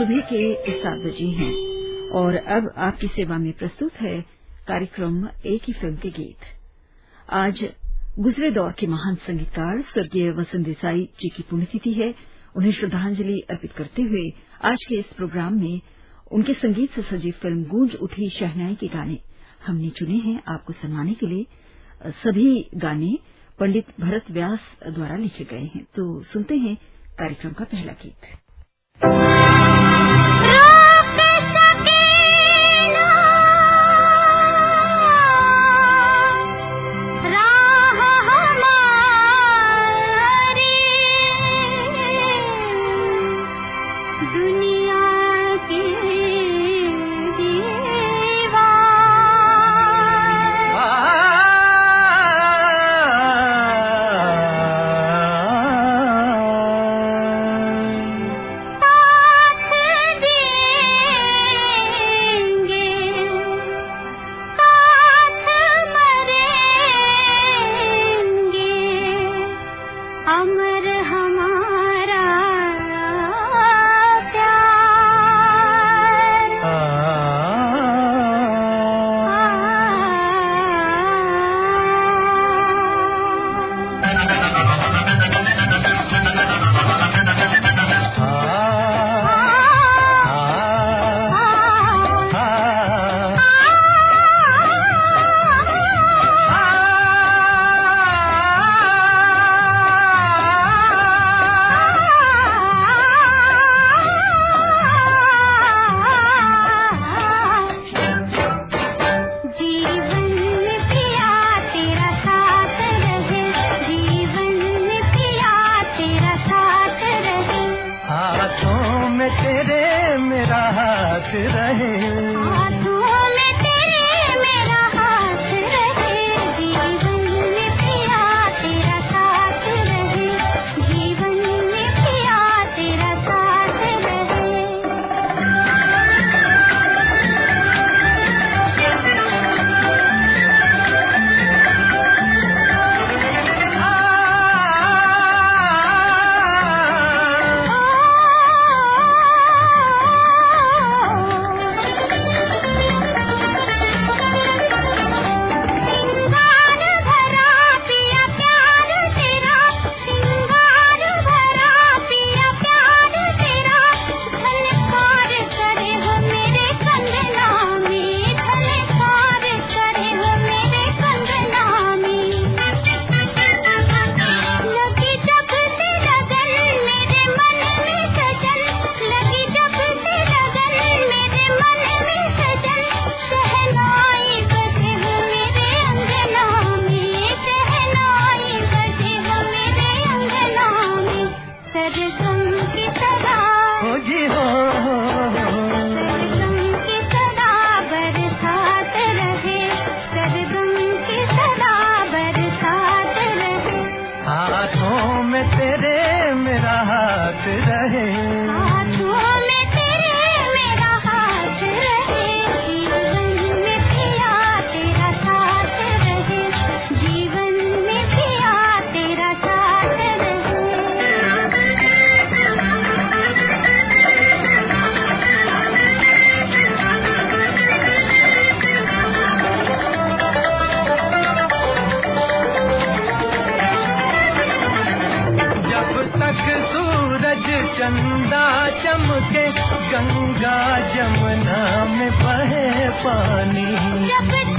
सुबह के सात बजे हैं। और अब आपकी सेवा में प्रस्तुत है कार्यक्रम एक ही फ़िल्म के गीत। आज गुजरे दौर के महान संगीतकार स्वर्गीय वसंत देसाई जी की पुण्यतिथि है। उन्हें श्रद्धांजलि अर्पित करते हुए आज के इस प्रोग्राम में उनके संगीत से सजी फ़िल्म गूंज उठी शहनाई के गाने। हमने चुने हैं आपको सुनाने के लिए। सभी गाने पंडित भरत व्यास द्वारा लिखे गए हैं। तो सुनते हैं कार्यक्रम का पहला गीत। तेरे मेरा हाथ रहे। चंदा चमके गंगा जमुना में बहे पानी।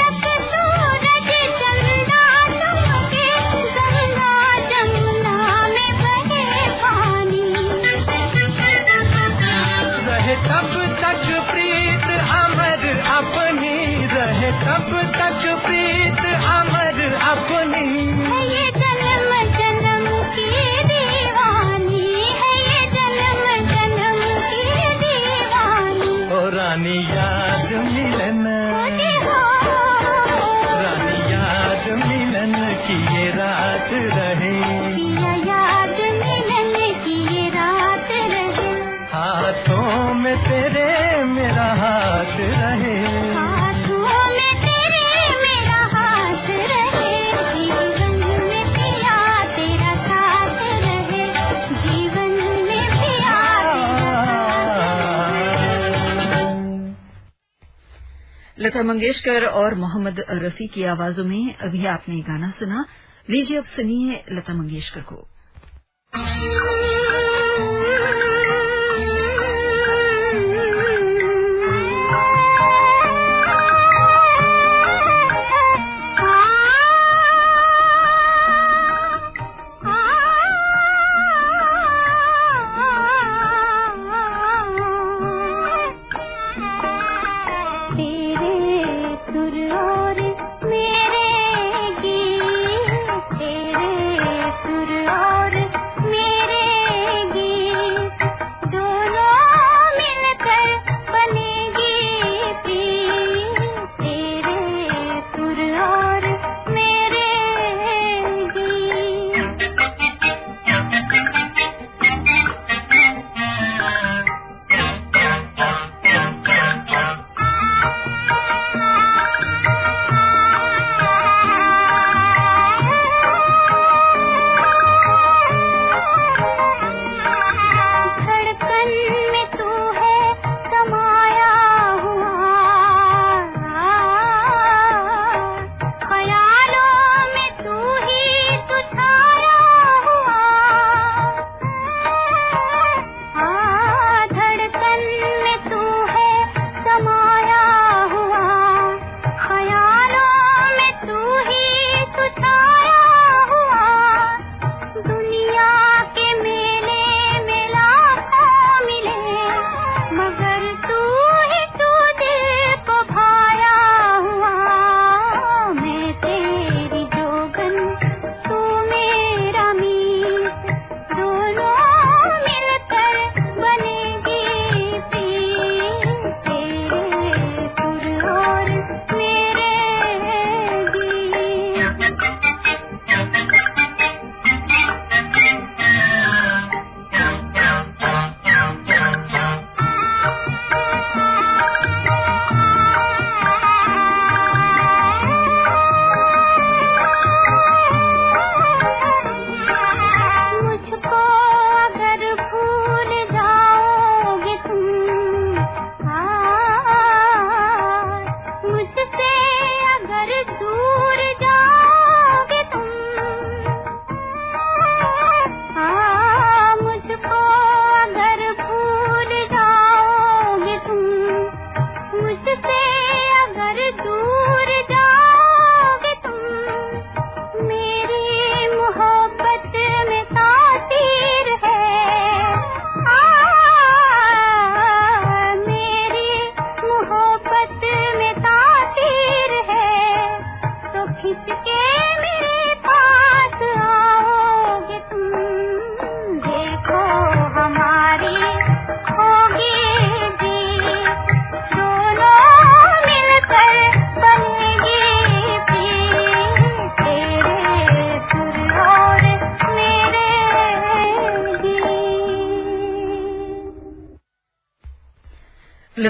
लता मंगेशकर और मोहम्मद रफी की आवाजों में अभी आपने गाना सुना। लीजिए अब सुनिए लता मंगेशकर को।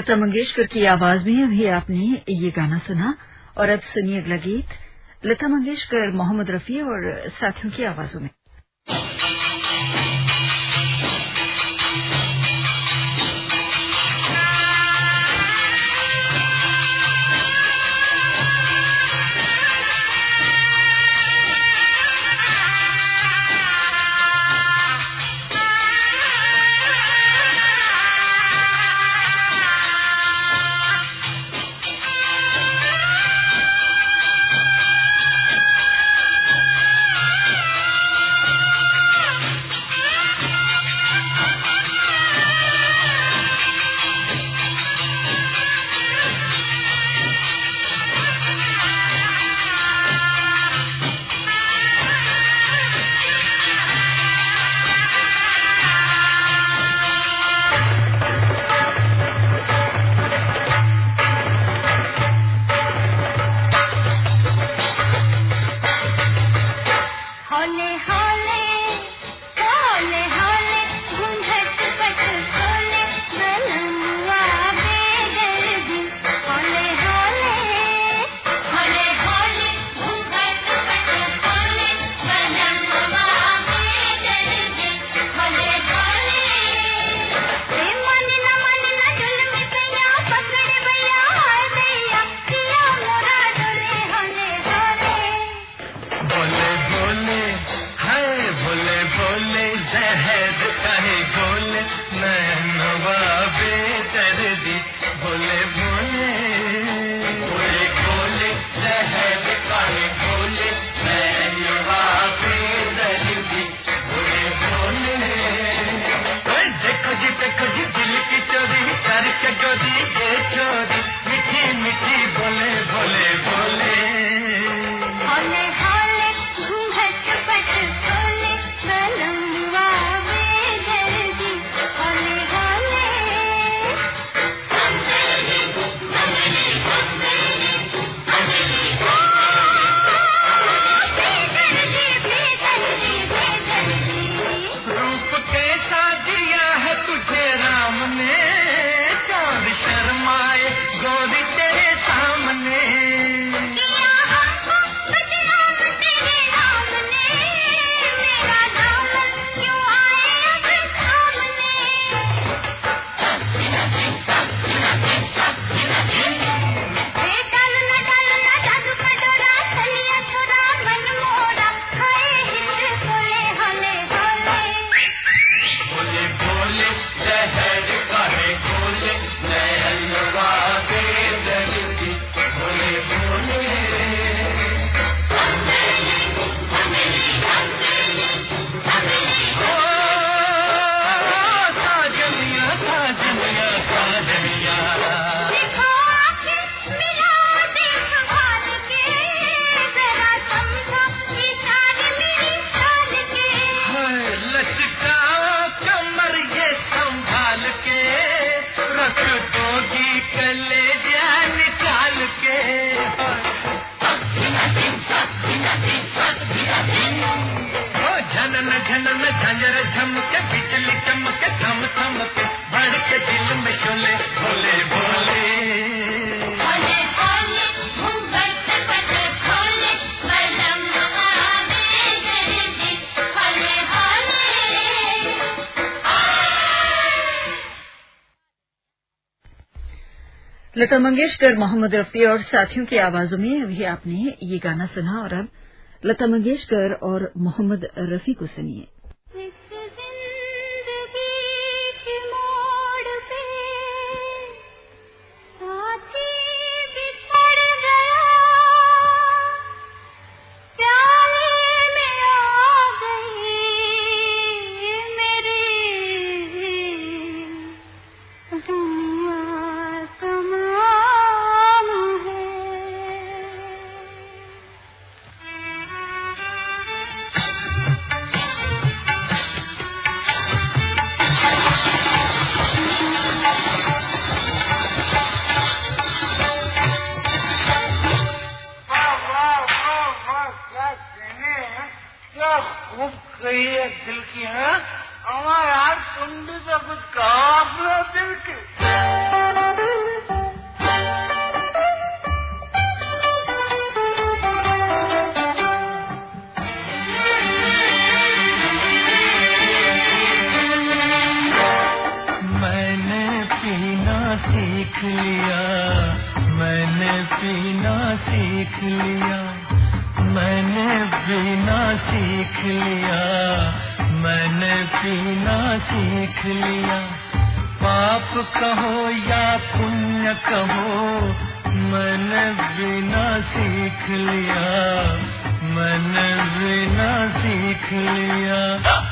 लता मंगेशकर की आवाज़ में अभी आपने ये गाना सुना और अब सुनिए अगला गीत। लता मंगेशकर, मोहम्मद रफी और साथियों की आवाजों में। लता मंगेशकर, मोहम्मद रफी और साथियों की आवाजों में अभी आपने ये गाना सुना और अब लता मंगेशकर और मोहम्मद रफी को सुनिए। सीख लिया। पाप कहो या पुण्य कहो, मैंने बिना सीख लिया। मैंने बिना सीख लिया।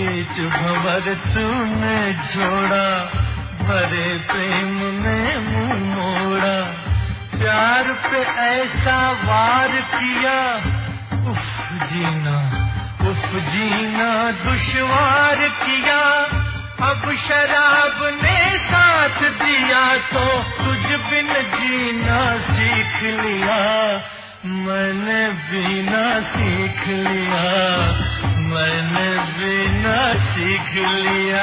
बीच भंवर तूने जोड़ा, भरे प्रेम में मुँह मोड़ा। प्यार पे ऐसा वार किया, उफ जीना उफ जीना दुश्वार किया। अब शराब ने साथ दिया तो तुझ बिन जीना सीख लिया। मैंने बिना सीख लिया। मैंने बिना सीख लिया।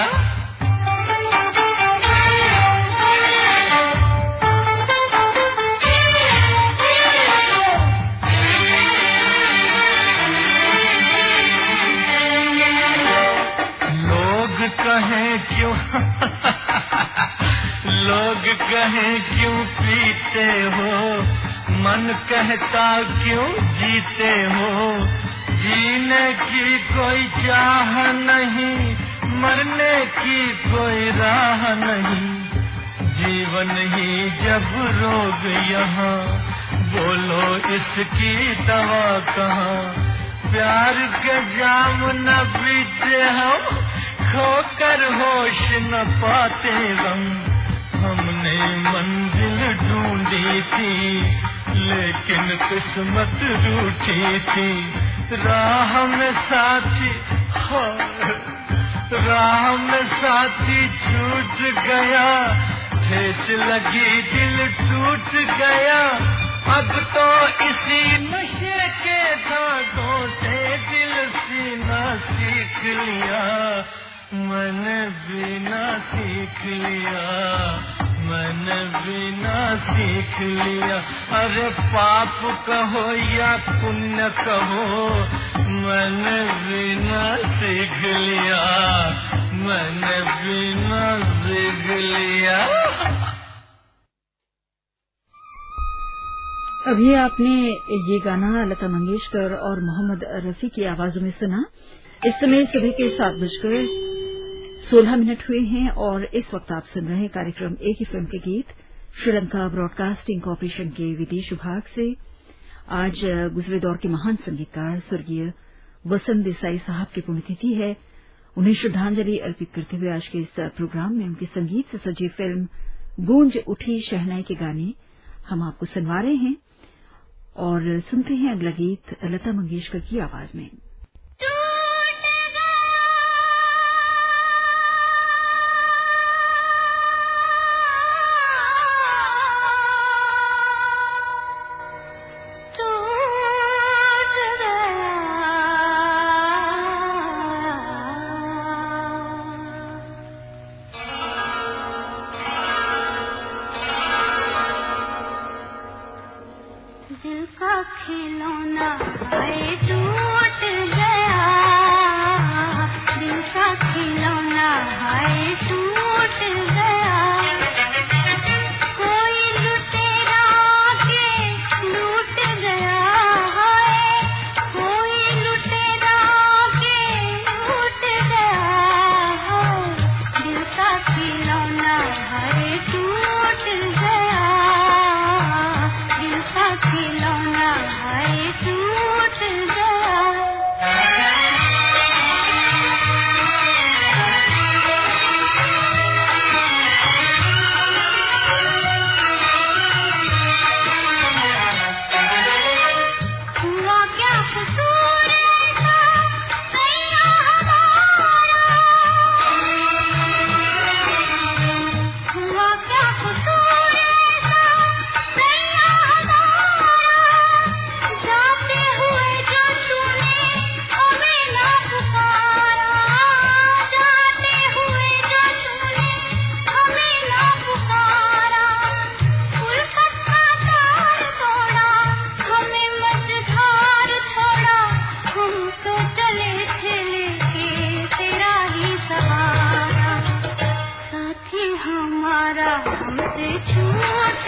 लोग कहें क्यों? लोग कहें क्यों पीते हो? मन कहता क्यों जीते हो? जीने की कोई चाह नहीं, मरने की कोई राह नहीं। जीवन ही जब रोग यहाँ, बोलो इसकी दवा कहाँ। प्यार के जाम न पीते हम, खोकर होश न पाते हम हमने मंजिल ढूंढी थी, लेकिन किस्मत रूठी थी। राह में साथी राह में साथी छूट गया, ठेस लगी दिल टूट गया। अब तो इसी नशे के धागों से दिल सीना सीख लिया। मैंने बिना सीख लिया, मैंने बिना सीख लिया। अरे पाप कहो या पुण्य कहो, मैंने बिना सीख लिया, मैंने बिना सीख लिया। अभी आपने ये गाना लता मंगेशकर और मोहम्मद रफी की आवाजों में सुना। इस समय सुबह के सात बजकर सोलह मिनट हुए हैं और इस वक्त आप सुन रहे कार्यक्रम एक ही फ़िल्म के गीत, श्रीलंका ब्रॉडकास्टिंग कॉरपोरेशन के विदेश विभाग से। आज गुजरे दौर के महान संगीतकार, स्वर्गीय वसंत देसाई साहब की पुण्यतिथि है। उन्हें श्रद्धांजलि अर्पित करते हुए आज के इस प्रोग्राम में उनके संगीत से सजी फ़िल्म गूंज उठी शहनाई के गाने हम आपको सुनवा रहे हैं और सुनते हैं अगला गीत लता मंगेशकर की आवाज़ में। kilo हमसे छूट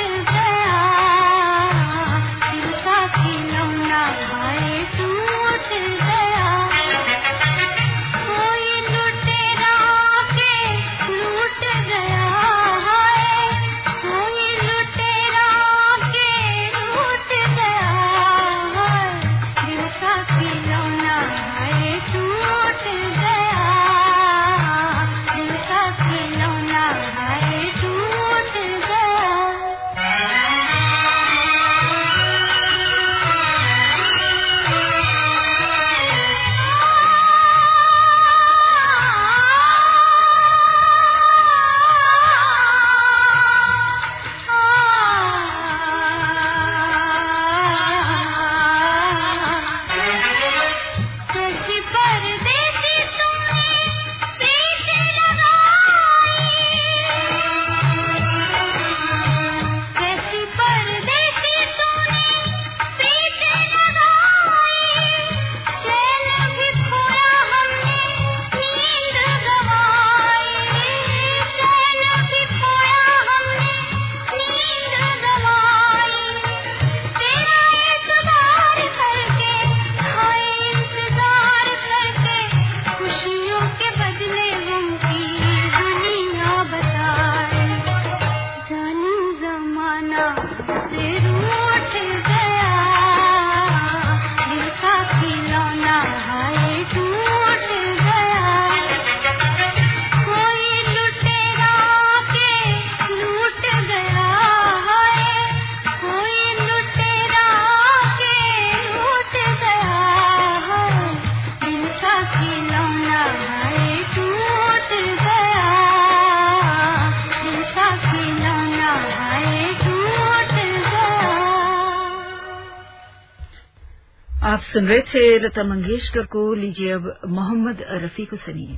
आप सुन रहे थे लता मंगेशकर को लीजिए अब मोहम्मद रफी को सुनिए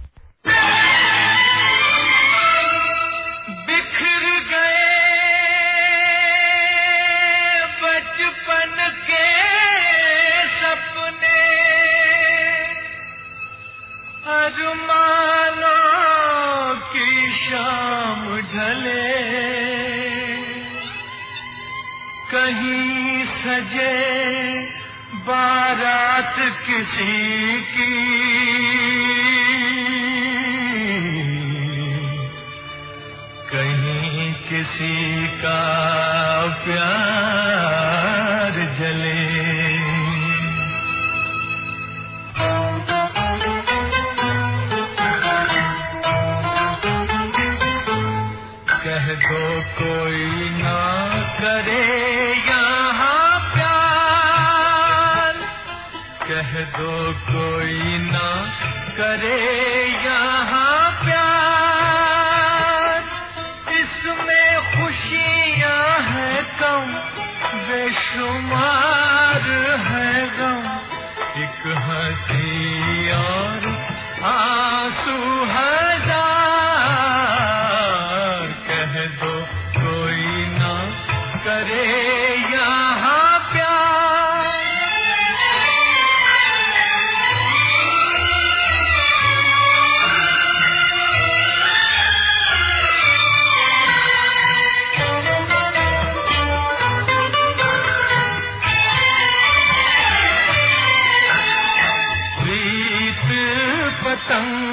ಸಂಗ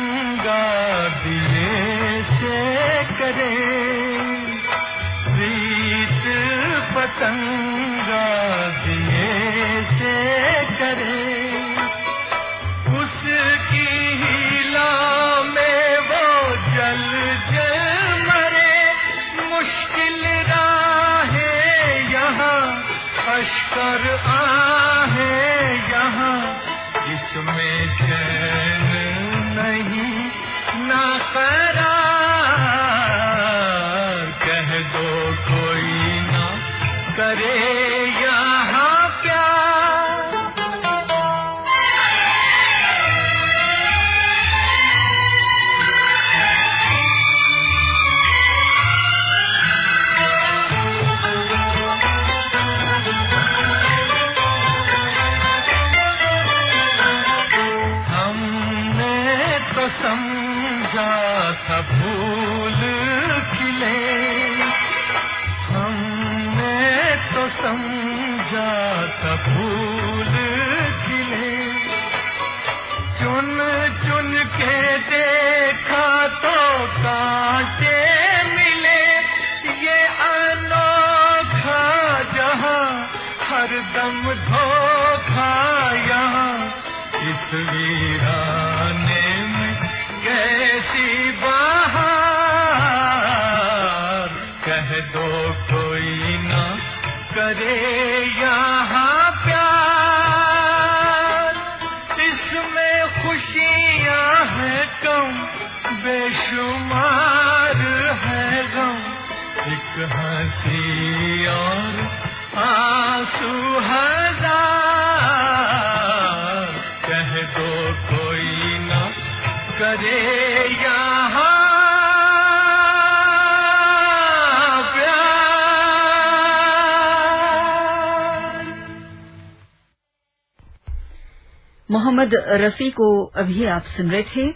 मोहम्मद रफी को अभी आप सुन रहे थे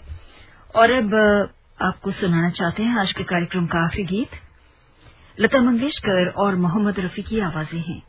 और अब आपको सुनाना चाहते हैं आज के कार्यक्रम का आखिरी गीत। लता मंगेशकर और मोहम्मद रफी की आवाज़ें हैं।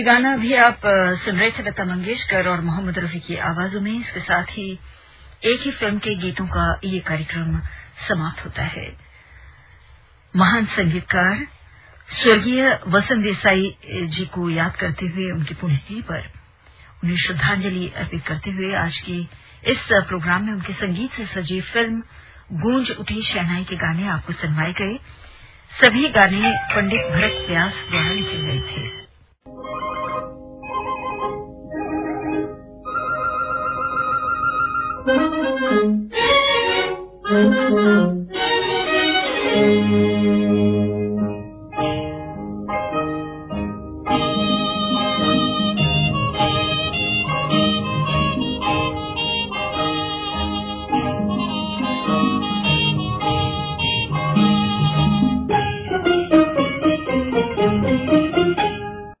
ये गाना भी आप सुन रहे थे लता मंगेशकर और मोहम्मद रफी की आवाजों में। इसके साथ ही एक ही फ़िल्म के गीतों का ये कार्यक्रम समाप्त होता है। महान संगीतकार, स्वर्गीय वसंत देसाई जी को याद करते हुए, उनकी पुण्यतिथि पर उन्हें श्रद्धांजलि अर्पित करते हुए आज के इस प्रोग्राम में उनके संगीत से सजी फ़िल्म गूंज उठी शहनाई के गाने आपको सुनवाए गए। सभी गाने पंडित भरत व्यास द्वारा लिखे गए थे। Thank you.